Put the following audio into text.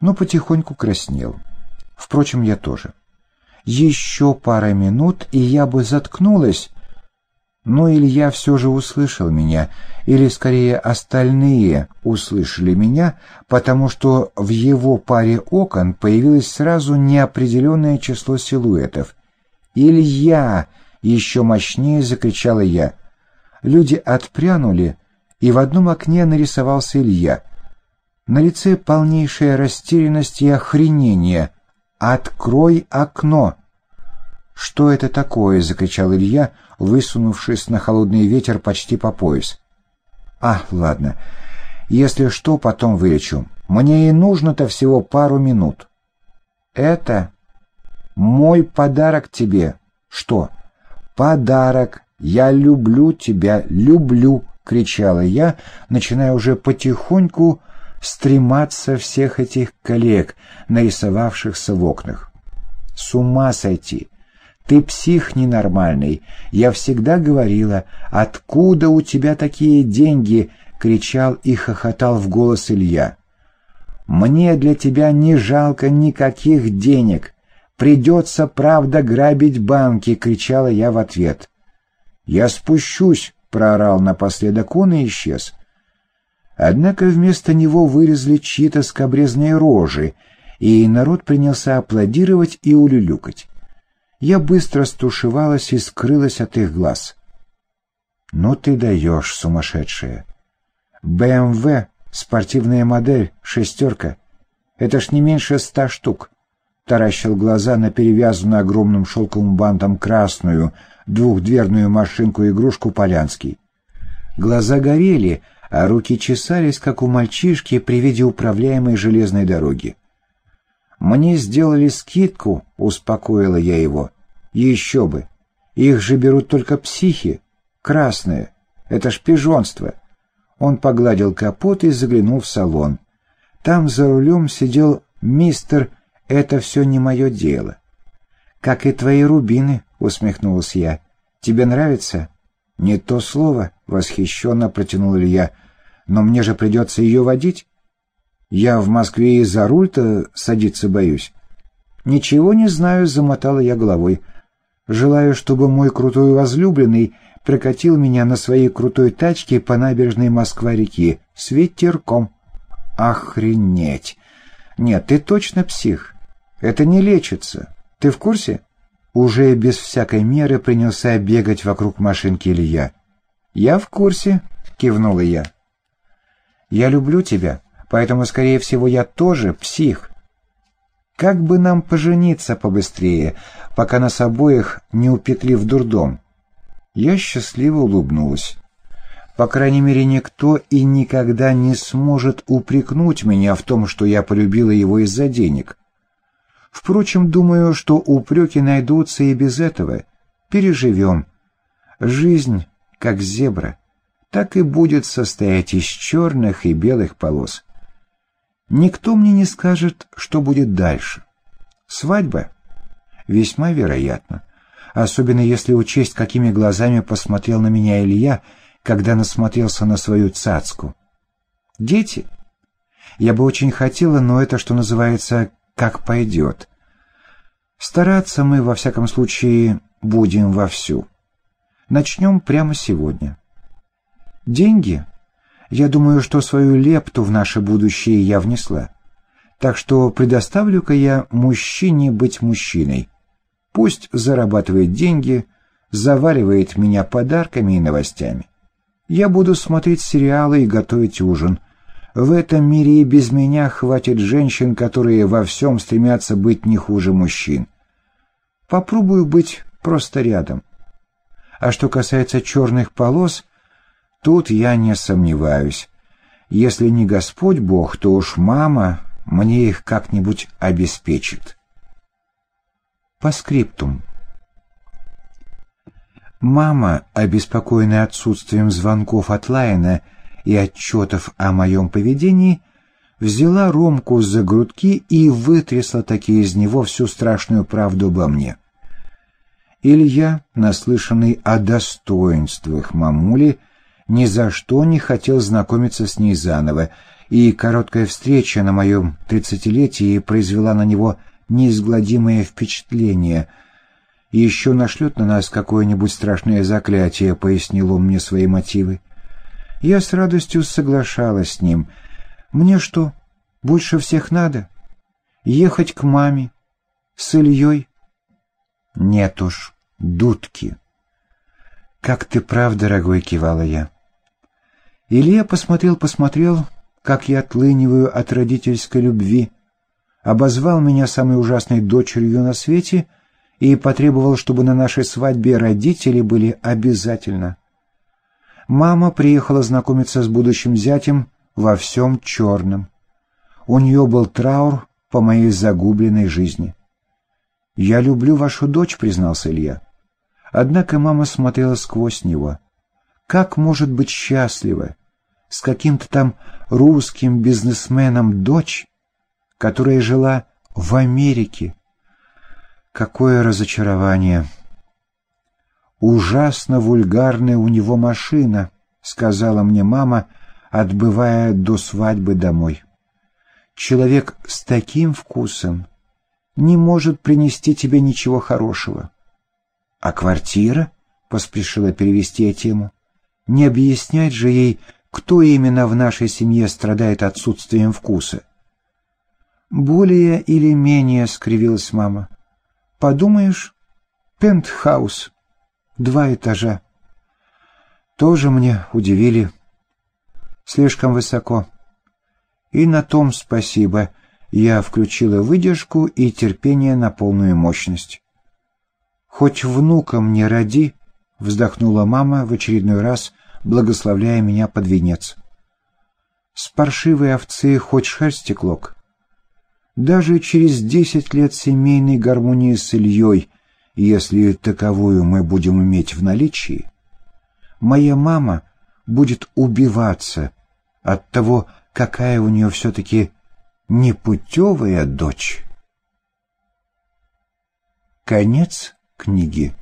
но потихоньку краснел. Впрочем, я тоже. Еще пара минут, и я бы заткнулась, но Илья все же услышал меня, или скорее остальные услышали меня, потому что в его паре окон появилось сразу неопределенное число силуэтов. «Илья!» — еще мощнее закричала я. Люди отпрянули, и в одном окне нарисовался Илья. На лице полнейшая растерянность и охренение. «Открой окно!» «Что это такое?» — закричал Илья, высунувшись на холодный ветер почти по пояс. «А, ладно. Если что, потом вылечу. Мне и нужно-то всего пару минут». «Это мой подарок тебе». «Что?» «Подарок. Я люблю тебя, люблю!» — кричала я, начиная уже потихоньку стрематься всех этих коллег, нарисовавшихся в окнах. «С ума сойти!» Ты псих ненормальный. Я всегда говорила, откуда у тебя такие деньги?» — кричал и хохотал в голос Илья. «Мне для тебя не жалко никаких денег. Придется, правда, грабить банки!» — кричала я в ответ. «Я спущусь!» — проорал напоследок он и исчез. Однако вместо него вырезали чьи-то скобрезные рожи, и народ принялся аплодировать и улюлюкать. Я быстро стушевалась и скрылась от их глаз. «Ну ты даешь, сумасшедшая! БМВ, спортивная модель, шестерка. Это ж не меньше ста штук!» Таращил глаза на перевязанную огромным шелковым бантом красную двухдверную машинку-игрушку Полянский. Глаза горели, а руки чесались, как у мальчишки при виде управляемой железной дороги. «Мне сделали скидку», — успокоила я его. «Еще бы! Их же берут только психи. Красные. Это ж пижонство». Он погладил капот и заглянул в салон. Там за рулем сидел мистер «Это все не мое дело». «Как и твои рубины», — усмехнулась я. «Тебе нравится?» «Не то слово», — восхищенно протянул Илья. «Но мне же придется ее водить». Я в Москве и за руль-то садиться боюсь. Ничего не знаю, замотала я головой. Желаю, чтобы мой крутой возлюбленный прокатил меня на своей крутой тачке по набережной Москва-реки с ветерком. Охренеть! Нет, ты точно псих. Это не лечится. Ты в курсе? Уже без всякой меры принялся бегать вокруг машинки Илья. «Я в курсе», — кивнула я. «Я люблю тебя», поэтому, скорее всего, я тоже псих. Как бы нам пожениться побыстрее, пока нас обоих не упекли в дурдом? Я счастливо улыбнулась. По крайней мере, никто и никогда не сможет упрекнуть меня в том, что я полюбила его из-за денег. Впрочем, думаю, что упреки найдутся и без этого. Переживем. Жизнь, как зебра, так и будет состоять из черных и белых полос. Никто мне не скажет, что будет дальше. Свадьба? Весьма вероятно. Особенно если учесть, какими глазами посмотрел на меня Илья, когда насмотрелся на свою цацку. Дети? Я бы очень хотела, но это, что называется, как пойдет. Стараться мы, во всяком случае, будем вовсю. Начнем прямо сегодня. Деньги я думаю, что свою лепту в наше будущее я внесла. Так что предоставлю-ка я мужчине быть мужчиной. Пусть зарабатывает деньги, заваривает меня подарками и новостями. Я буду смотреть сериалы и готовить ужин. В этом мире и без меня хватит женщин, которые во всем стремятся быть не хуже мужчин. Попробую быть просто рядом. А что касается черных полос, Тут я не сомневаюсь. Если не Господь Бог, то уж мама мне их как-нибудь обеспечит. По скриптум. Мама, обеспокоенная отсутствием звонков от Лайена и отчетов о моем поведении, взяла Ромку за грудки и вытрясла таки из него всю страшную правду обо мне. Илья, наслышанный о достоинствах мамули, ни за что не хотел знакомиться с ней заново и короткая встреча на моем тридцатилетии произвела на него неизгладимое впечатление. «Еще нашлет на нас какое-нибудь страшное заклятие», — пояснил он мне свои мотивы. Я с радостью соглашалась с ним. «Мне что, больше всех надо? Ехать к маме? С Ильей?» «Нет уж, дудки». «Как ты прав, дорогой», — кивала я. Илья посмотрел-посмотрел, как я отлыниваю от родительской любви, обозвал меня самой ужасной дочерью на свете и потребовал, чтобы на нашей свадьбе родители были обязательно. Мама приехала знакомиться с будущим зятем во всем черном. У нее был траур по моей загубленной жизни. «Я люблю вашу дочь», — признался Илья. Однако мама смотрела сквозь него. Как может быть счастлива с каким-то там русским бизнесменом дочь, которая жила в Америке? Какое разочарование! «Ужасно вульгарная у него машина», — сказала мне мама, отбывая до свадьбы домой. «Человек с таким вкусом не может принести тебе ничего хорошего». «А квартира?» — поспешила перевести я тему. «Не объяснять же ей, кто именно в нашей семье страдает отсутствием вкуса». «Более или менее», — скривилась мама. «Подумаешь, пентхаус, два этажа. Тоже мне удивили. Слишком высоко. И на том спасибо. Я включила выдержку и терпение на полную мощность. «Хоть внуком не роди», — вздохнула мама в очередной раз, благословляя меня под венец. «С паршивой овцы хоть шерсти клок». Даже через десять лет семейной гармонии с Ильей, если таковую мы будем иметь в наличии, моя мама будет убиваться от того, какая у нее все-таки непутевая дочь. Конец книги.